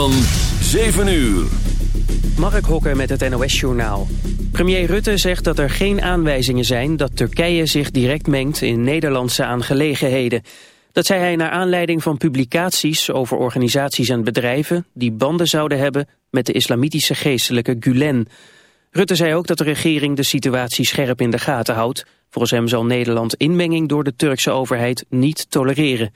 van 7 uur. Mark Hokker met het NOS-journaal. Premier Rutte zegt dat er geen aanwijzingen zijn dat Turkije zich direct mengt in Nederlandse aangelegenheden. Dat zei hij naar aanleiding van publicaties over organisaties en bedrijven die banden zouden hebben met de islamitische geestelijke Gulen. Rutte zei ook dat de regering de situatie scherp in de gaten houdt. Volgens hem zal Nederland inmenging door de Turkse overheid niet tolereren.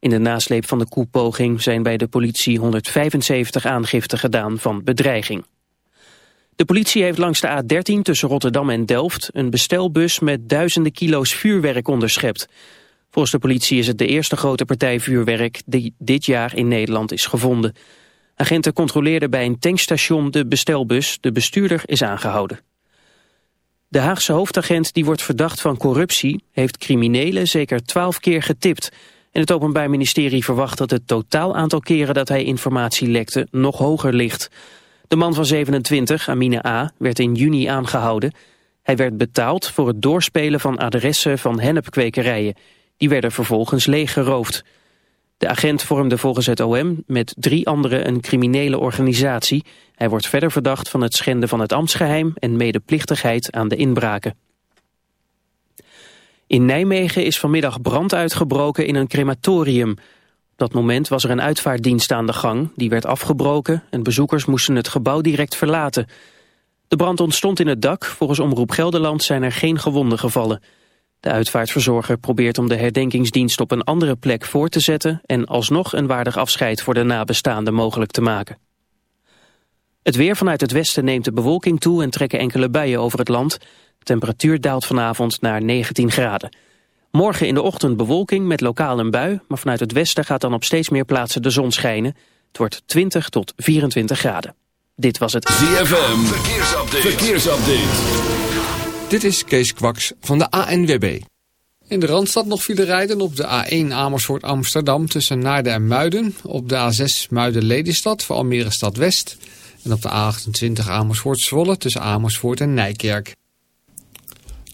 In de nasleep van de koepoging zijn bij de politie 175 aangiften gedaan van bedreiging. De politie heeft langs de A13 tussen Rotterdam en Delft een bestelbus met duizenden kilo's vuurwerk onderschept. Volgens de politie is het de eerste grote partij vuurwerk die dit jaar in Nederland is gevonden. Agenten controleerden bij een tankstation de bestelbus. De bestuurder is aangehouden. De Haagse hoofdagent die wordt verdacht van corruptie... heeft criminelen zeker twaalf keer getipt. En het Openbaar Ministerie verwacht dat het totaal aantal keren... dat hij informatie lekte nog hoger ligt. De man van 27, Amine A., werd in juni aangehouden. Hij werd betaald voor het doorspelen van adressen van hennepkwekerijen. Die werden vervolgens leeggeroofd. De agent vormde volgens het OM met drie anderen een criminele organisatie. Hij wordt verder verdacht van het schenden van het ambtsgeheim en medeplichtigheid aan de inbraken. In Nijmegen is vanmiddag brand uitgebroken in een crematorium. Op dat moment was er een uitvaartdienst aan de gang. Die werd afgebroken en bezoekers moesten het gebouw direct verlaten. De brand ontstond in het dak. Volgens Omroep Gelderland zijn er geen gewonden gevallen. De uitvaartverzorger probeert om de herdenkingsdienst op een andere plek voor te zetten... en alsnog een waardig afscheid voor de nabestaanden mogelijk te maken. Het weer vanuit het westen neemt de bewolking toe en trekken enkele buien over het land. De temperatuur daalt vanavond naar 19 graden. Morgen in de ochtend bewolking met lokaal een bui... maar vanuit het westen gaat dan op steeds meer plaatsen de zon schijnen. Het wordt 20 tot 24 graden. Dit was het ZFM, verkeersupdate. verkeersupdate. Dit is Kees Kwaks van de ANWB. In de Randstad nog file rijden op de A1 Amersfoort Amsterdam tussen Naarden en Muiden. Op de A6 Muiden-Lelystad voor Almere Stad West. En op de A28 Amersfoort Zwolle tussen Amersfoort en Nijkerk.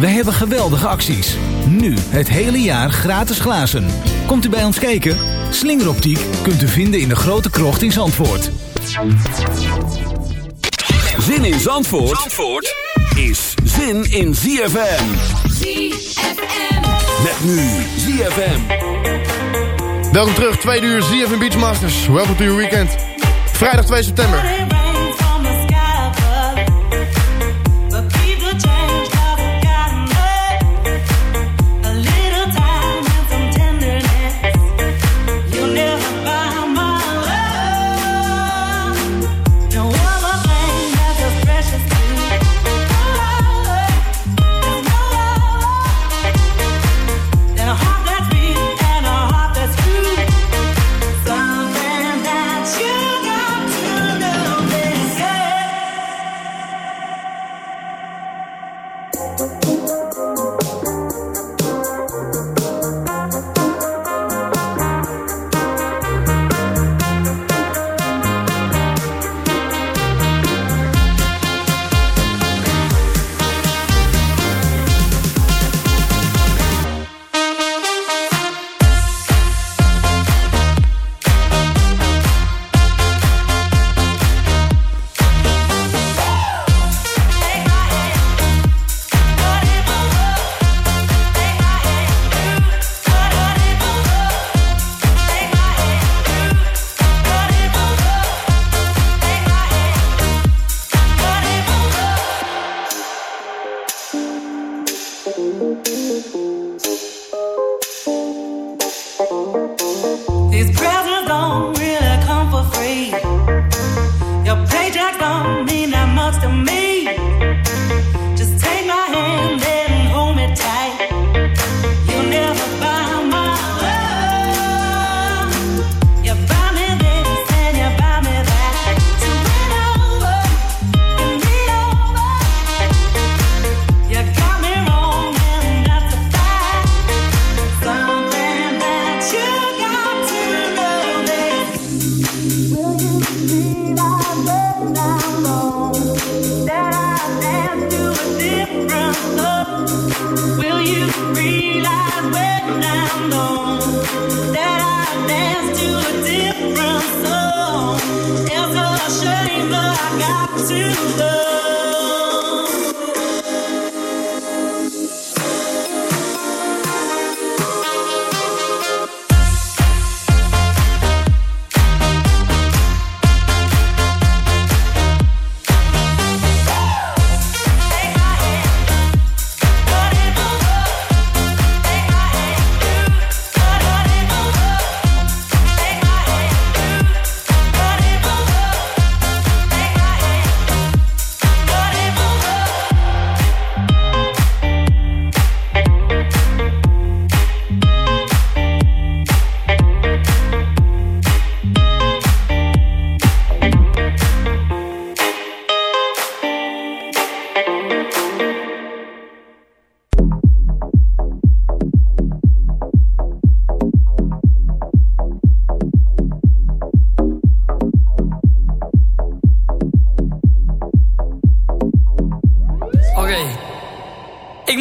Wij hebben geweldige acties. Nu het hele jaar gratis glazen. Komt u bij ons kijken? Slingeroptiek kunt u vinden in de grote krocht in Zandvoort. Zin in Zandvoort, Zandvoort is zin in ZFM. ZFM. Met nu ZFM. Welkom terug, tweede uur ZFM Beachmasters. Welkom to your weekend. Vrijdag 2 september.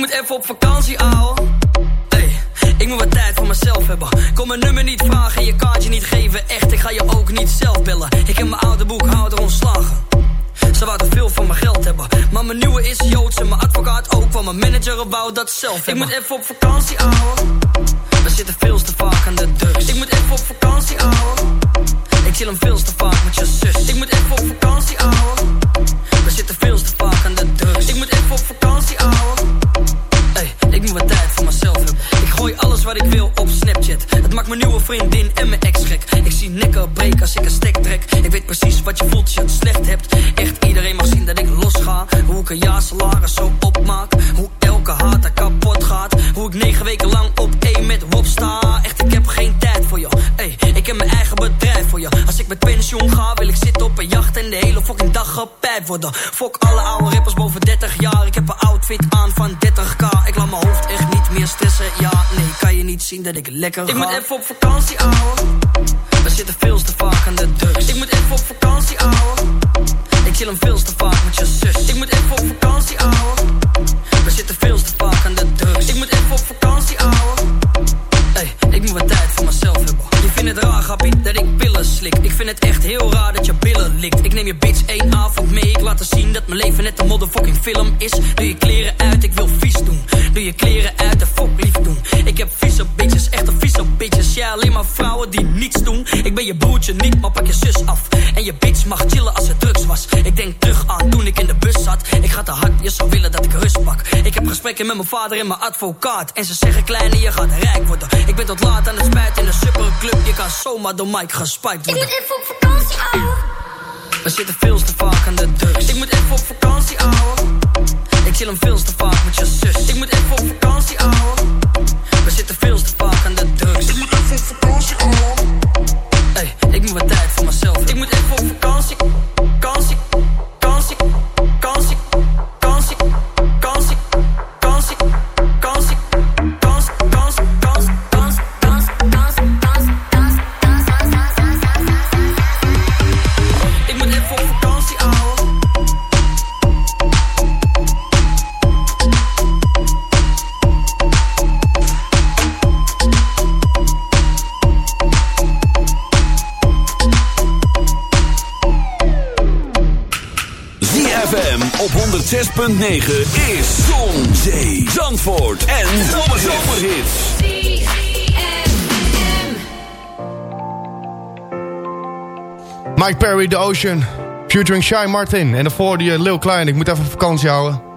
Moet even op vakantie, ouwe. Hey, ik moet wat tijd voor mezelf hebben. Kom mijn nummer niet vragen, je kaartje niet geven. Echt, ik ga je ook niet zelf bellen. Ik heb mijn oude boekhouder ontslagen. Ze wou te veel van mijn geld hebben. Maar mijn nieuwe is Joods en mijn advocaat ook. Want mijn manager wou dat zelf Ik moet even op vakantie, ouwe. We zitten veel te vaak aan de drugs. Ik moet even op vakantie, ouwe. Ik chill hem veel te vaak met je zus. Ik moet even op vakantie, ouwe. We zitten veel te vaak aan de drugs. Ik moet even op vakantie, ouwe. Wat ik wil op Snapchat. Het maakt mijn nieuwe vriendin en mijn ex gek. Ik zie nekken breken als ik een stek trek. Ik weet precies wat je voelt als je het slecht hebt. Echt iedereen mag zien dat ik losga. Hoe ik een jaar salaris zo opmaak. Hoe elke haat er kapot gaat. Hoe ik negen weken lang op één met Rob sta. Echt, ik heb geen tijd voor je. Hey, ik heb mijn eigen bedrijf voor je. Als ik met pensioen ga, wil ik zitten op een jacht en de hele fucking dag gepijpt worden. Fok alle oude rappers boven 30 jaar. Ik heb een outfit aan van 30k. Zien dat ik lekker ga. Ik moet even op vakantie, ouwe. We zitten veel te vaak aan de drugs. Ik moet even op vakantie, ouwe. Ik chill hem veel te vaak met je zus. Ik moet even op vakantie, ouwe. We zitten veel te vaak aan de drugs. Ik moet even op vakantie, ouwe. Hey, ik moet wat tijd voor mezelf hebben. Je vindt het raar, grappie, dat ik pillen slik. Ik vind het echt heel raar dat je billen likt. Ik neem je bitch één avond mee. Ik laat haar zien dat mijn leven net een motherfucking film is. Doe je kleren uit, ik wil vies doen. Doe je kleren uit, de fok lief doen. Ik heb vieze bitches, echt een vieze bitches. Ja, alleen maar vrouwen die niets doen. Ik ben je broertje niet, maar pak je zus af. En je bitch mag chillen als het drugs was. Ik denk terug aan toen ik in de bus zat. Ik ga te hard, je zou willen dat ik rust pak. Ik heb gesprekken met mijn vader en mijn advocaat. En ze zeggen kleine, je gaat rijk worden. Ik ben tot laat aan het spijt in een superclub. Je kan zomaar door Mike gespijt worden. Ik moet even op vakantie, ouwe. We zitten veel te vaak aan de drugs. Ik moet even op vakantie, ouwe. Ik chill hem veel te vaak met je zus. Ik moet even op vakantie, ouwe. We zitten veel te vaak aan de drugs. Ik moet even op vakantie. Hey, ik moet wat tijd voor mezelf. Ik moet even op. Vakantie, 106.9 is Zon, Zee, Zandvoort en Zomerhits. Mike Perry, The Ocean. Featuring Shy Martin. En daarvoor die eh, Lil Klein. Ik moet even vakantie houden.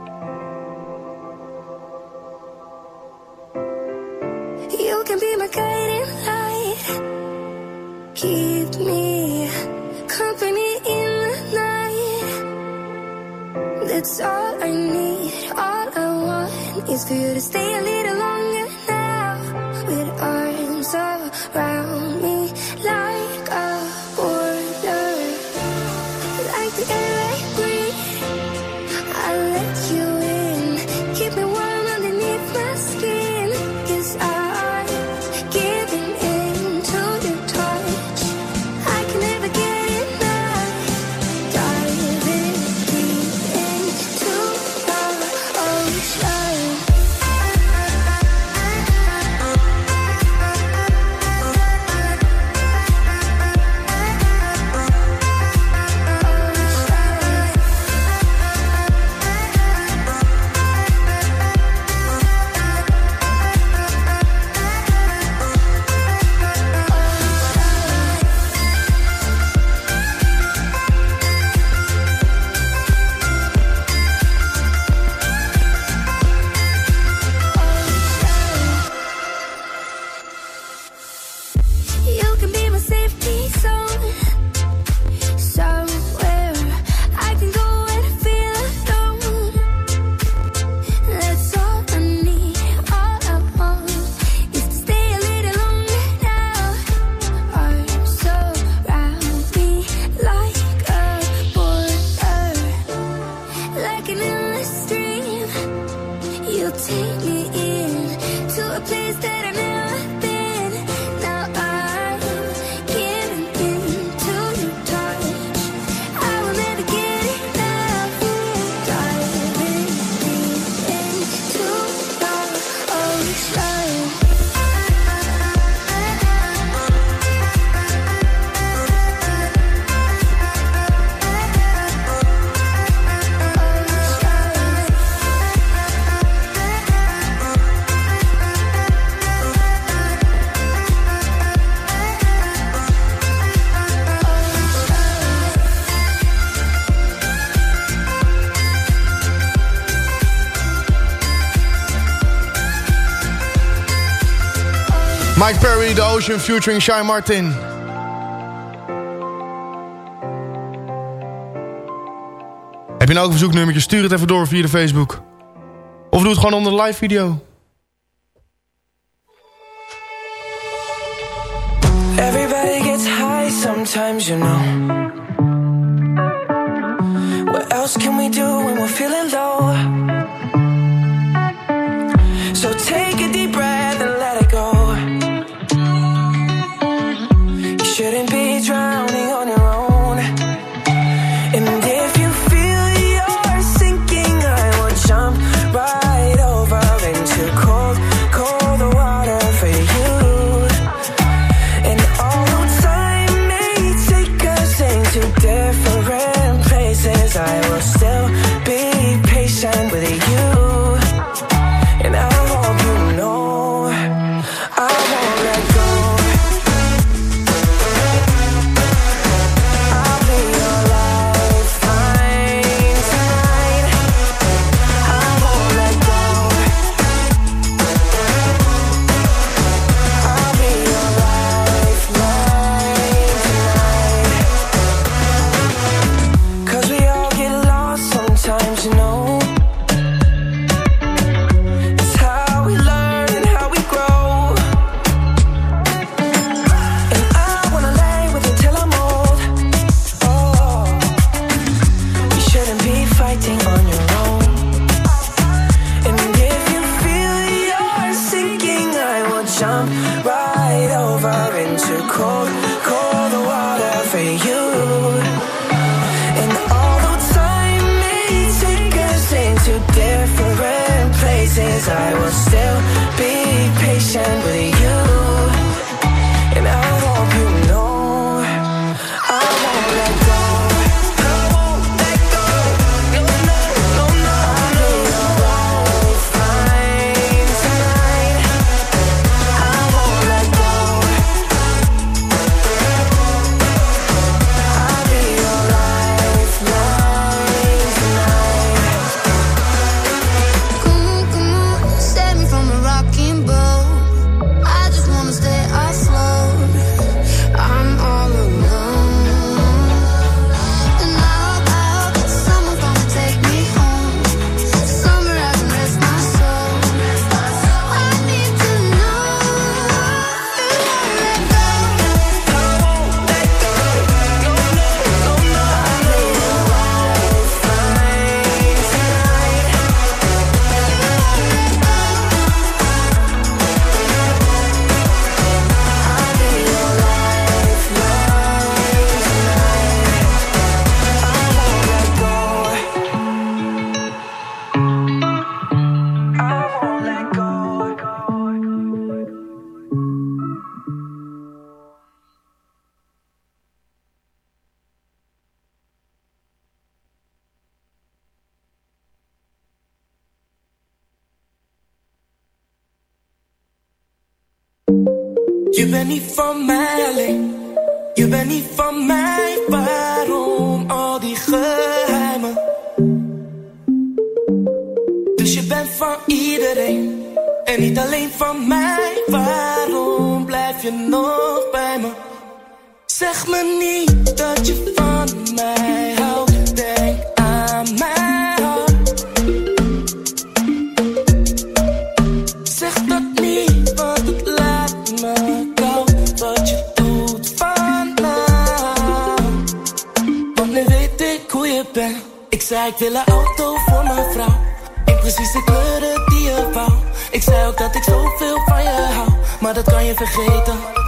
Mike Perry, The Ocean featuring Shy Martin. Heb je nou ook een verzoeknummertje? Stuur het even door via de Facebook. Of doe het gewoon onder de live video. Everybody gets high sometimes, you know. What else can we do when we're feeling low? us. for my life. imperfeita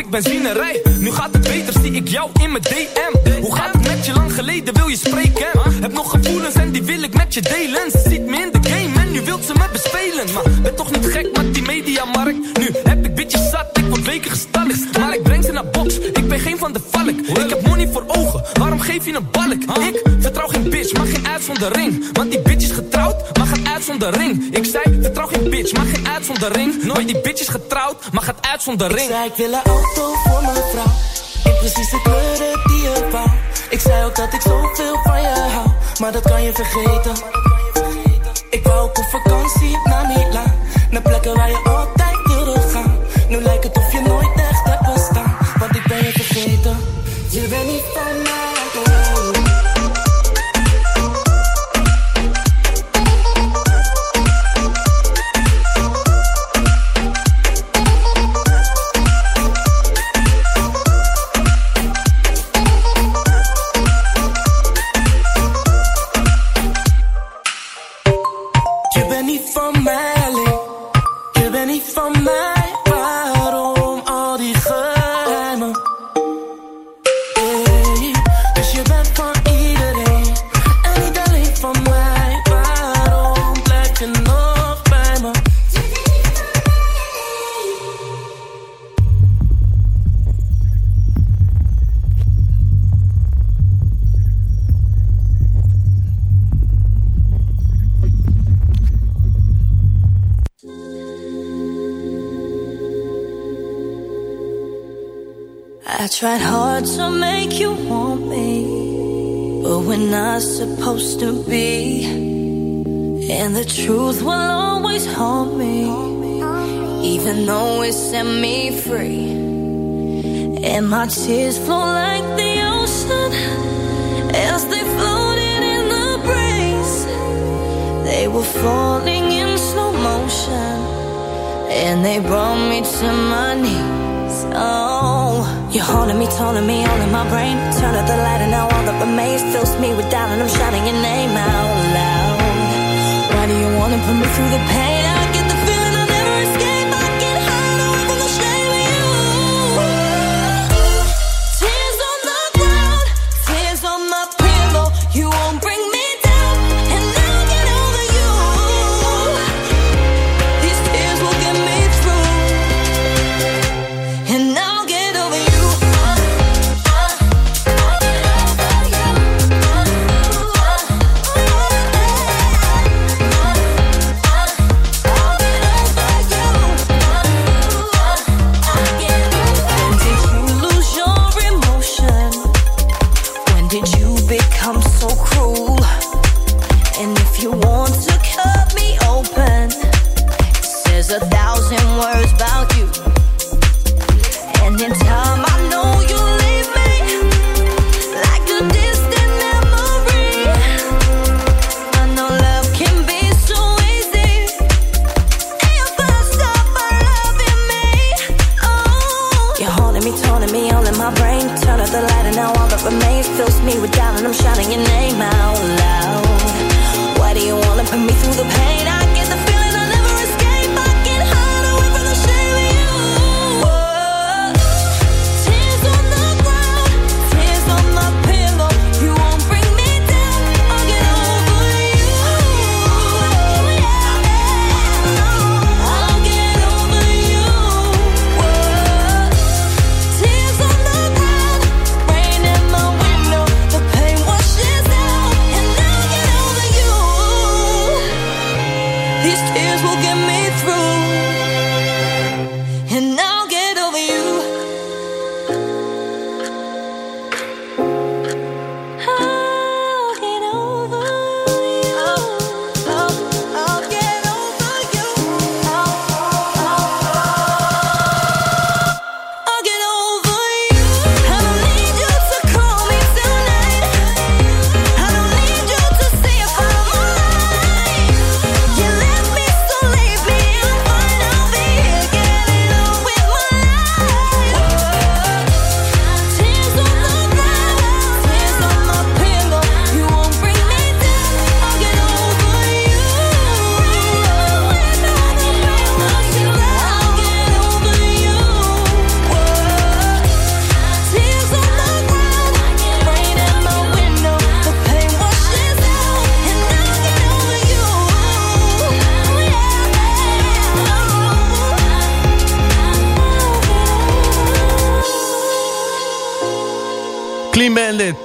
ik benzinerij. Nu gaat het beter, zie ik jou in mijn DM. Hoe gaat het met je lang geleden, wil je spreken? Heb nog gevoelens en die wil ik met je delen. Ze ziet me in de game en nu wilt ze me bespelen. Maar ben toch niet gek met die mediamarkt. Nu heb ik bitches zat, ik word weken gestallig. Maar ik breng ze naar box, ik ben geen van de valk. Ik heb money voor ogen, waarom geef je een balk? Ik vertrouw geen bitch, maar geen uit zonder ring. Want die bitch is getrouwd, maar geen uit zonder ring. Ik zei, vertrouw geen bitch, maar geen uit zonder ring. Nooit die bitch is getrouwd, maar zonder ring. Ik zei ik wil een auto voor mijn vrouw. In precies de kleuren die je wou. Ik zei ook dat ik zoveel van je hou. Maar dat kan je vergeten. Ik wou ook op vakantie naar Milaan. Naar plekken waar je altijd wilde gaan. Nu lijkt het of je nooit echt hebt bestaan. Want ik ben je vergeten. Je bent niet van mij.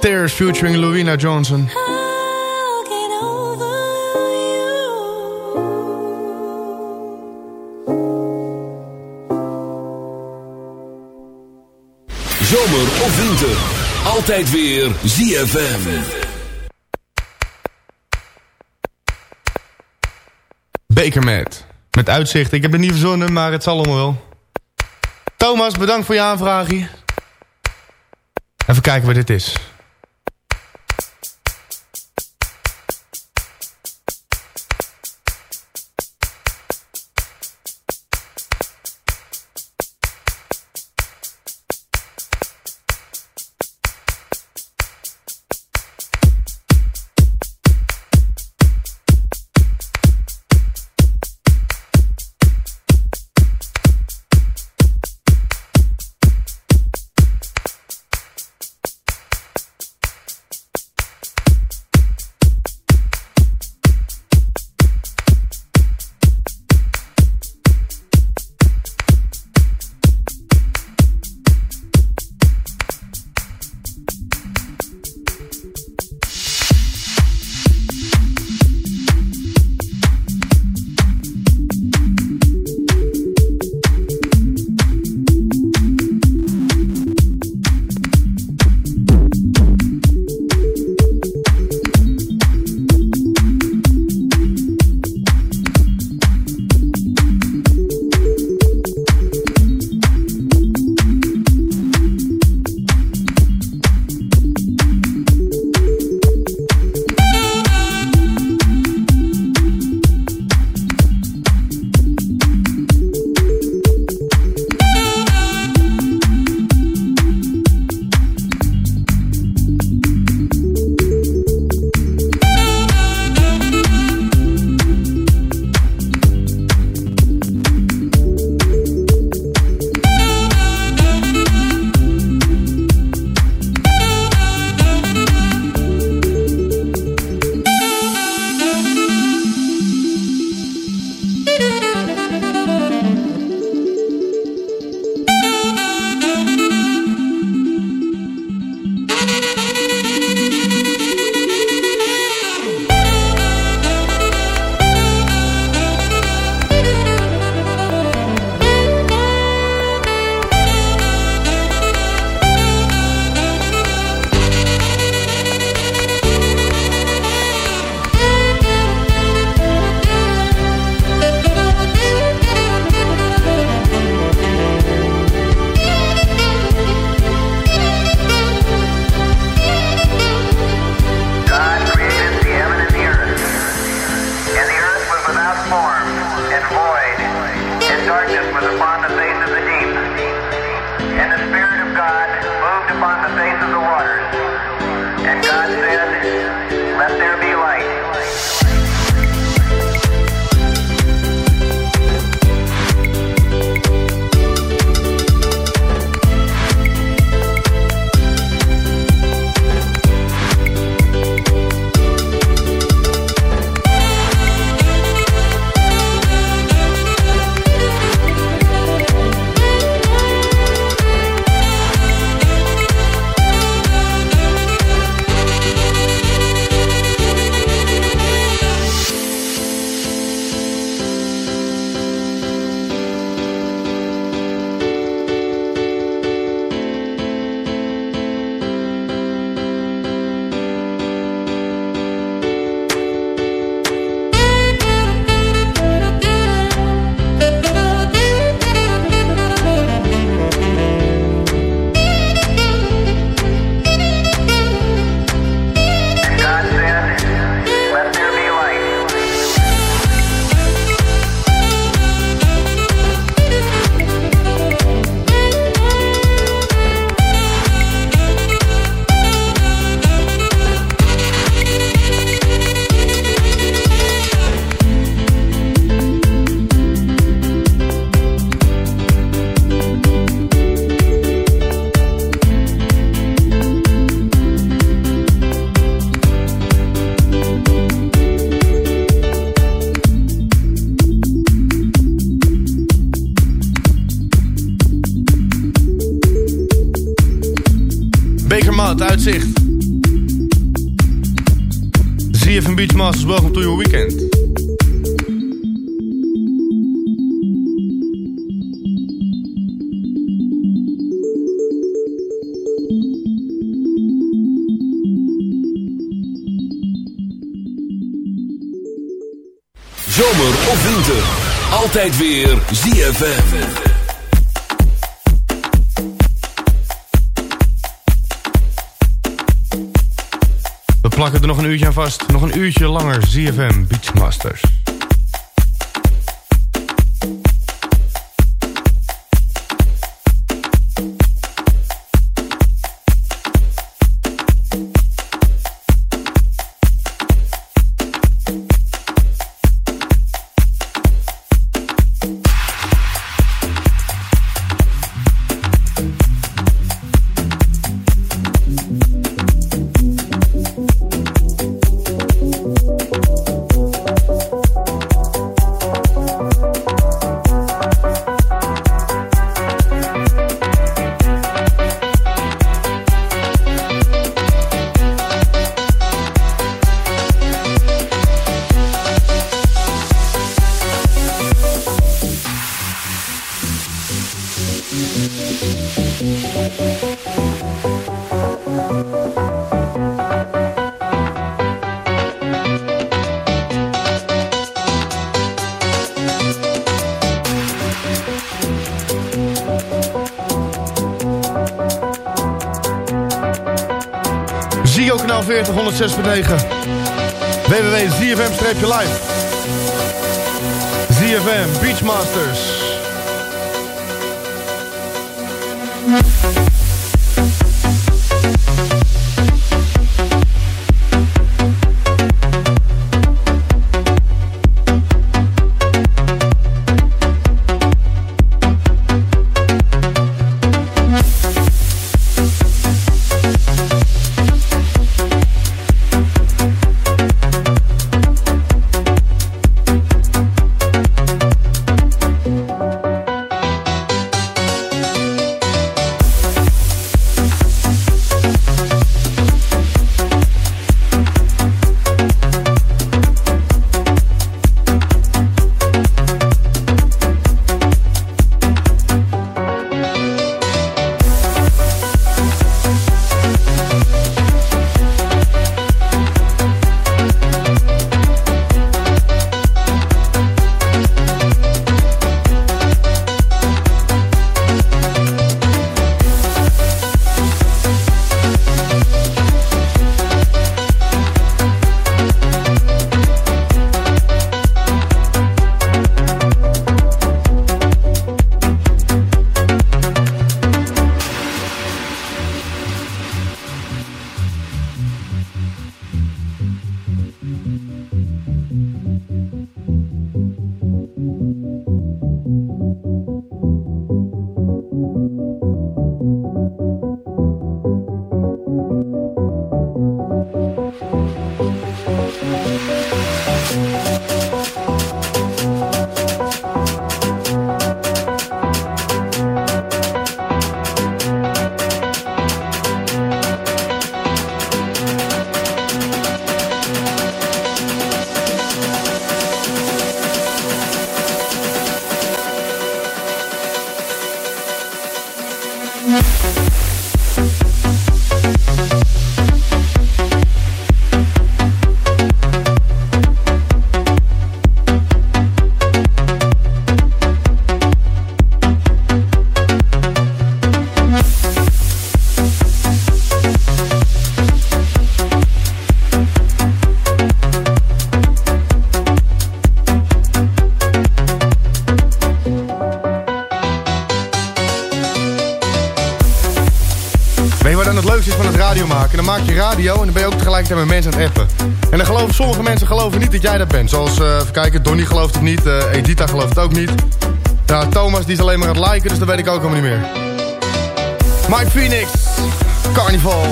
Stairs featuring Louina Johnson. Zomer of winter, altijd weer ZFM. Bekermet, met uitzicht. Ik heb het niet verzonnen, maar het zal allemaal wel. Thomas, bedankt voor je aanvraagie. Even kijken wat dit is. Zermatt, uitzicht. ZFM Beachmasters, welcome to your weekend. Zomer of winter, altijd weer ZFM. Plakken er nog een uurtje aan vast. Nog een uurtje langer ZFM Beachmasters. Ziggo kanaal 40 106.9 www.zfm-live ZFM Beachmasters tegelijkertijd met mensen aan het appen. En dan geloven sommige mensen geloven niet dat jij dat bent. Zoals, eh even kijken, Donny gelooft het niet, eh, Edita gelooft het ook niet. Ja, Thomas die is alleen maar aan het liken, dus dat weet ik ook helemaal niet meer. Mike Phoenix, Carnival.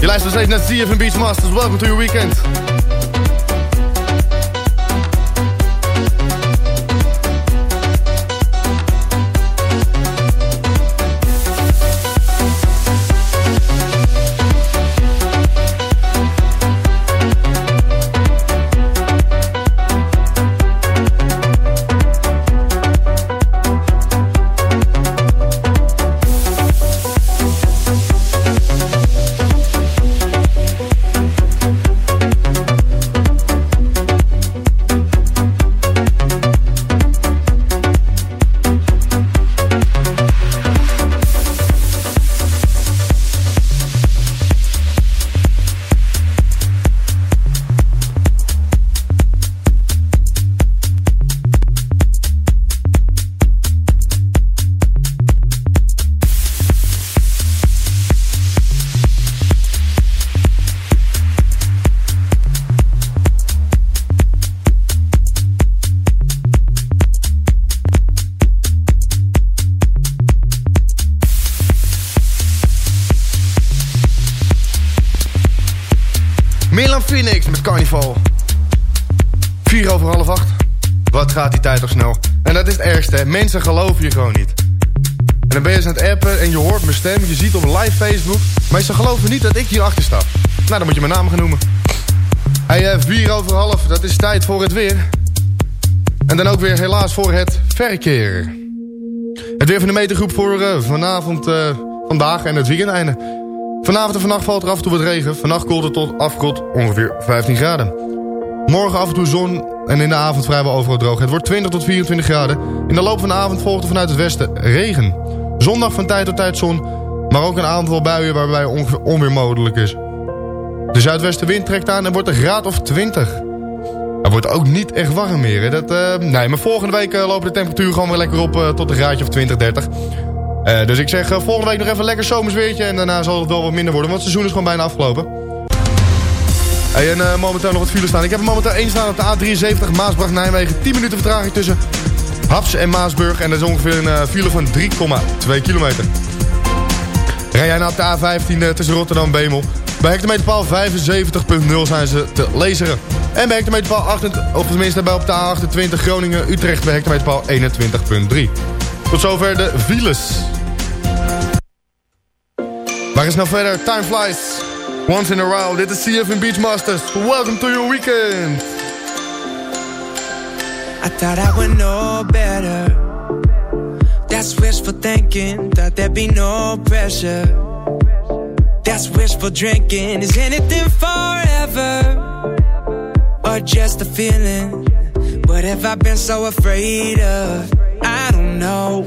Je luistert steeds naar ZFM Beachmasters. Welcome to your weekend. Mensen geloven je gewoon niet. En dan ben je aan het appen en je hoort mijn stem, je ziet op live Facebook. Maar ze geloven niet dat ik hier achter sta. Nou, dan moet je mijn naam gaan noemen. Hey, eh, 4 over half, dat is tijd voor het weer. En dan ook weer helaas voor het verkeer. Het weer van de metergroep voor eh, vanavond, eh, vandaag en het weekendeinde. Vanavond en vannacht valt er af en toe wat regen. Vannacht koelt het tot afkoelt ongeveer 15 graden. Morgen af en toe zon en in de avond vrijwel overal droog. Het wordt 20 tot 24 graden. In de loop van de avond volgt er vanuit het westen regen. Zondag van tijd tot tijd zon, maar ook een aantal buien waarbij onweer mogelijk is. De zuidwestenwind trekt aan en wordt een graad of 20. Het wordt ook niet echt warm meer. Hè. Dat, eh, nee, maar volgende week uh, lopen de temperatuur gewoon weer lekker op uh, tot een graadje of 20, 30. dus ik zeg volgende week nog even lekker zomersweertje. En daarna zal het wel wat minder worden, want het seizoen is gewoon bijna afgelopen. Hey, en momenteel nog wat files staan. Ik heb momenteel één staan op de A73 Maasbracht-Nijmegen. 10 minuten vertraging tussen Haps en Maasburg. En dat is ongeveer een file van 3,2 kilometer. Rij jij nou op de A15 tussen Rotterdam en Bemel... Bij hectometerpaal 75.0 zijn ze te lezen. En bij hectometerpaal 28, of tenminste bij op de A28 Groningen-Utrecht bij hectometerpaal 21.3. Tot zover de files. Waar is nou verder? Time flies. Once in a while. Dit is CF Beachmasters. Welcome to your weekend. I thought I would know better. That's wishful thinking. Thought there'd be no pressure. That's wishful drinking. Is anything forever? Or just a feeling? What have I been so afraid of? I don't know.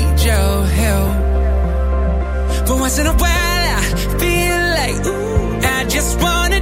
your help. But once in a while, I feel like, ooh, I just wanna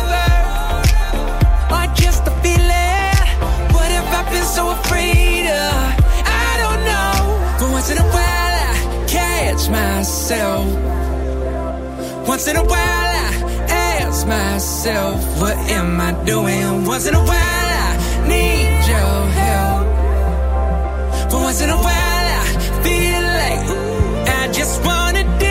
Myself. Once in a while, I ask myself, what am I doing? Once in a while, I need your help. But once in a while, I feel like, I just wanna dance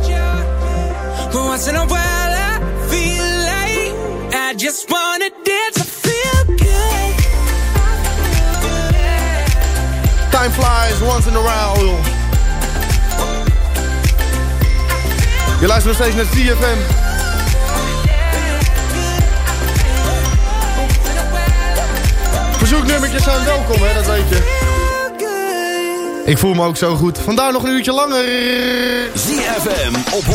I just feel good. Time flies, once in a while. Je luistert nog steeds naar CFM. Verzoeknummertjes zijn welkom, hè, dat weet je. Ik voel me ook zo goed. Vandaar nog een uurtje langer. ZFM op 106.9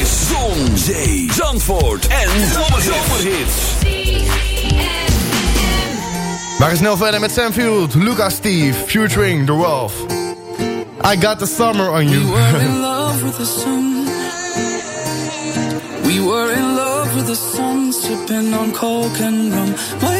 is Zon, Zee, Zandvoort en Zomerhits. We gaan snel verder met Sam Field, Lucas Steve, featuring The Wolf. I got the summer on you. We were in love with the sun. We were in love with the sun, sipping on coke and rum. My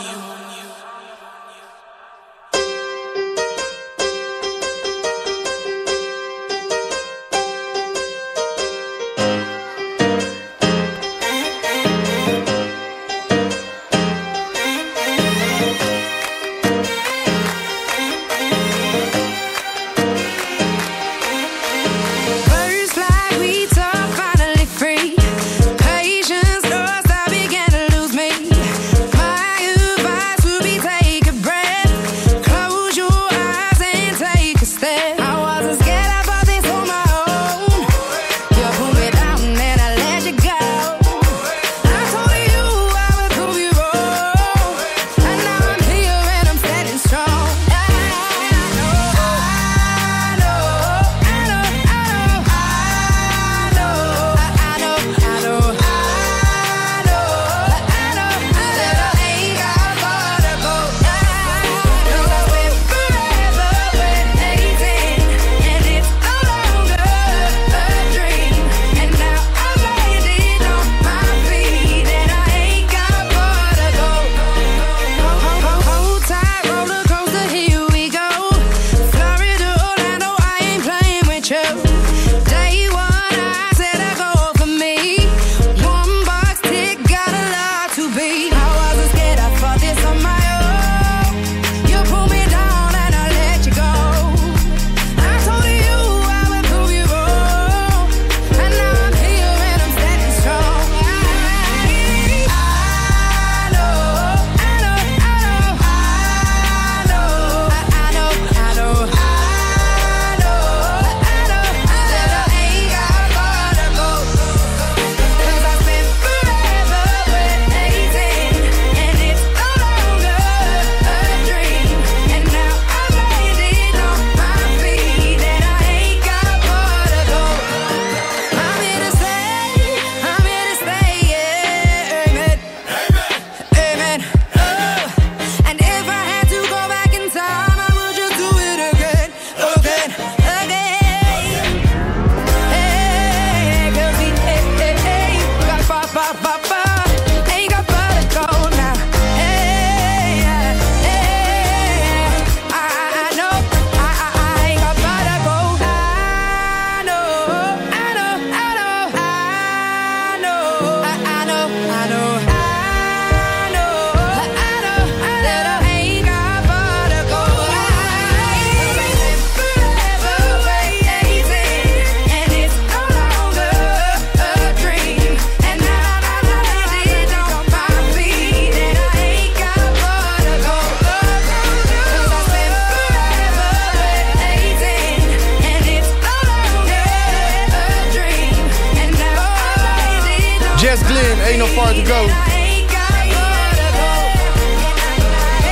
Go.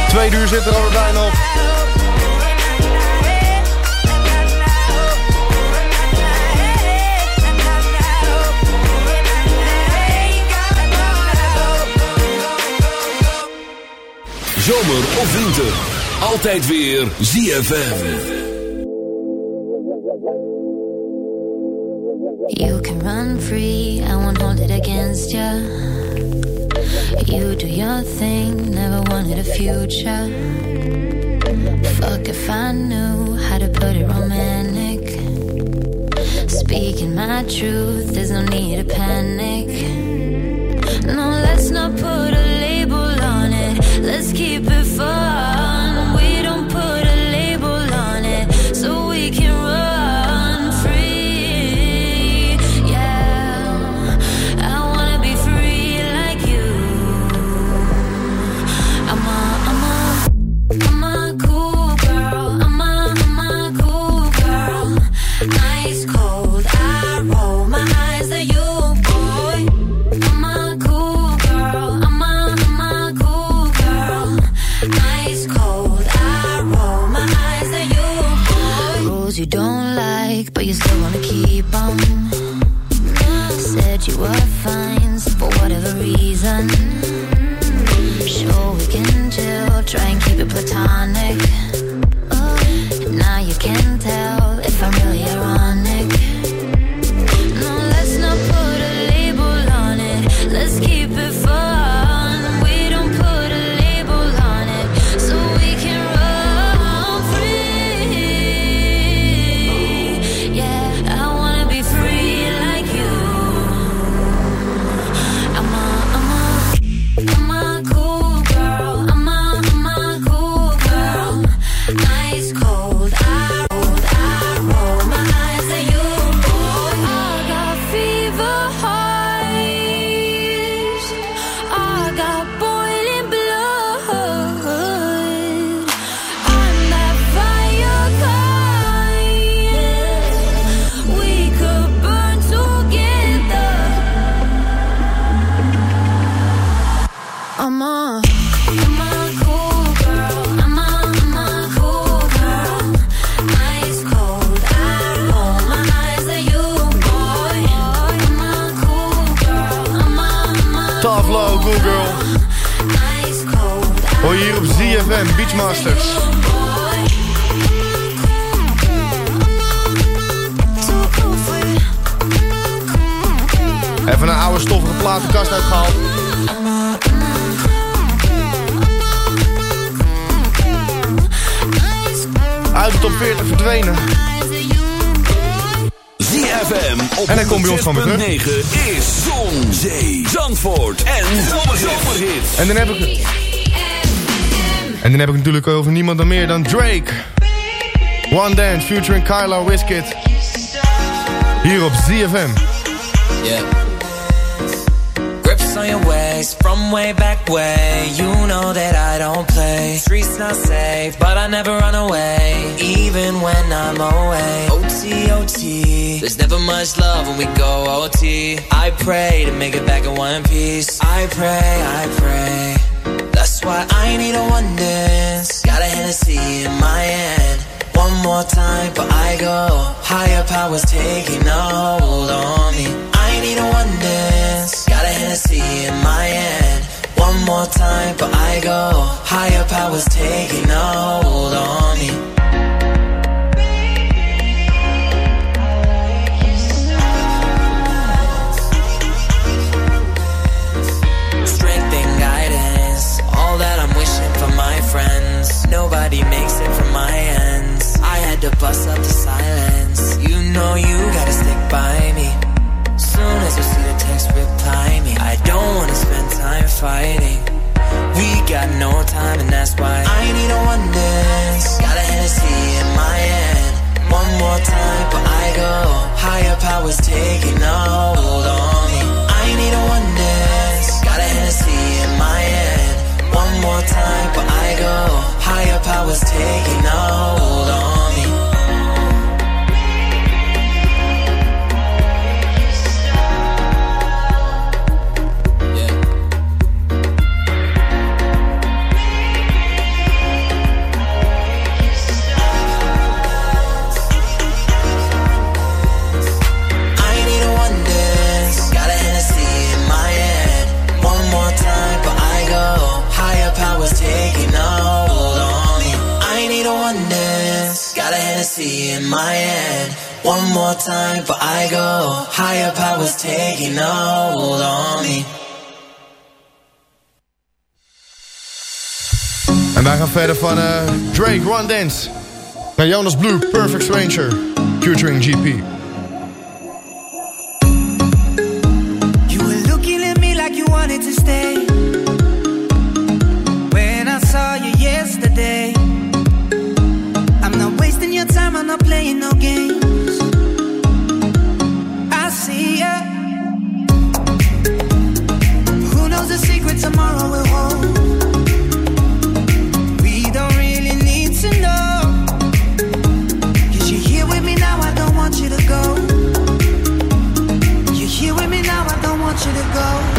Twee uur zit er alweer bijna op. Zomer of winter. Altijd weer ZFM. You can run free, I won't hold it against ya. You do your thing, never wanted a future. Fuck if I knew how to put it romantic. Speaking my truth, there's no need to panic. No, let's not put a dan heb ik natuurlijk over niemand dan meer dan Drake. One Dance featuring Kyla Wiskit. Hier op ZFM. Yeah. Grips on your waist from way back way. You know that I don't play. Streets not safe, but I never run away. Even when I'm away. OT, OT. There's never much love when we go OT. I pray to make it back in one piece. I pray, I pray. That's why I need a one dance. Got a Hennessy in my hand. One more time, but I go. Higher powers taking a hold on me. I need a one dance. Got a Hennessy in my hand. One more time, but I go. Higher powers taking a hold on me. Nobody makes it from my ends. I had to bust up the silence. You know you gotta stick by me. Soon as you see the text, reply me. I don't wanna spend time fighting. We got no time, and that's why I need a one dance. Got a Hennessy in my hand. One more time, but I go. Higher powers taking a hold on me. I need a one dance. Got a Hennessy in my hand. One more time, but I go. Higher powers taking a hold on fantasy in my head. One more time before I go. Higher powers taking a hold on me. En wij gaan verder van eh, Drake, Run Dance. Naar Jonas Blue, Perfect Stranger. Featuring GP. You were looking at me like you wanted to stay. When I saw you yesterday, I'm not playing no games. I see ya. Who knows the secret tomorrow will hold? We don't really need to know. Cause you're here with me now, I don't want you to go. You're here with me now, I don't want you to go.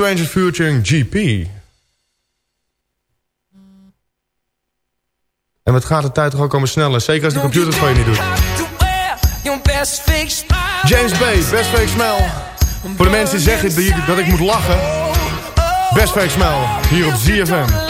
Stranger featuring GP. En wat gaat de tijd toch ook komen sneller? Zeker als de computer het voor je niet doet. James Bay, Best Fake Smell. Voor de mensen die zeggen dat ik- dat ik moet lachen. Best Fake Smell, hier op ZFM.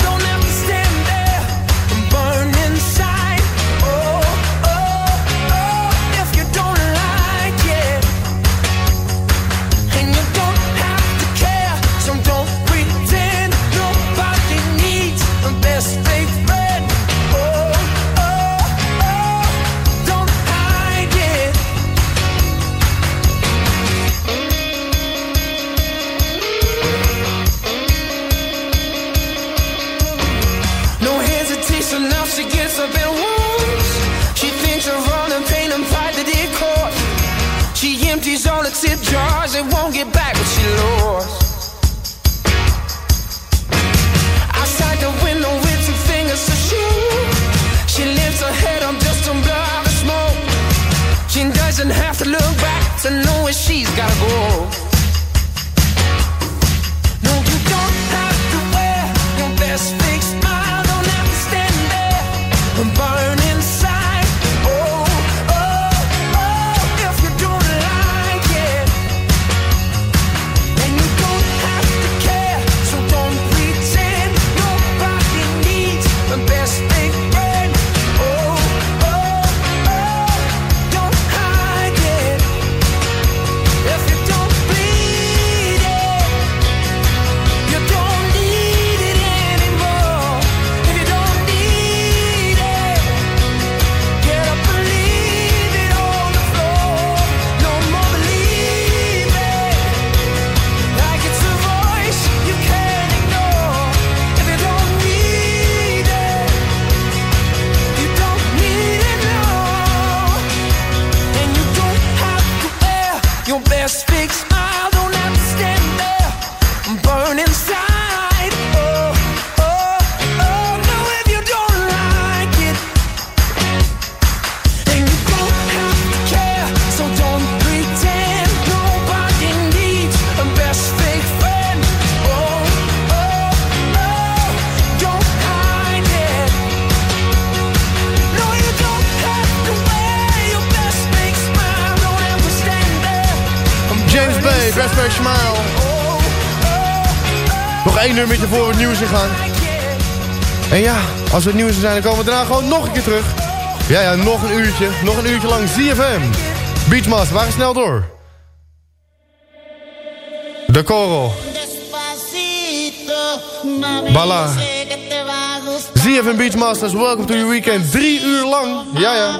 once it jars, it won't get back what she lost. Outside the window with two fingers to shoot. She lifts her head up just to blow out the smoke. She doesn't have to look back to know where she's gotta go. Als we het nieuws zijn, dan komen we daarna gewoon nog een keer terug. Ja, ja, nog een uurtje. Nog een uurtje lang ZFM. Beachmaster, waar snel door. De Coro. Bala. ZFM Beachmasters, welcome to your weekend. Drie uur lang. Ja, ja.